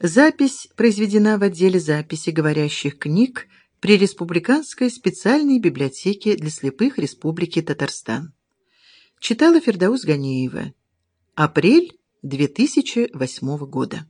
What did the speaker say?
Запись произведена в отделе записи говорящих книг при Республиканской специальной библиотеке для слепых Республики Татарстан. Читала Фердаус Ганеева. Апрель 2008 года.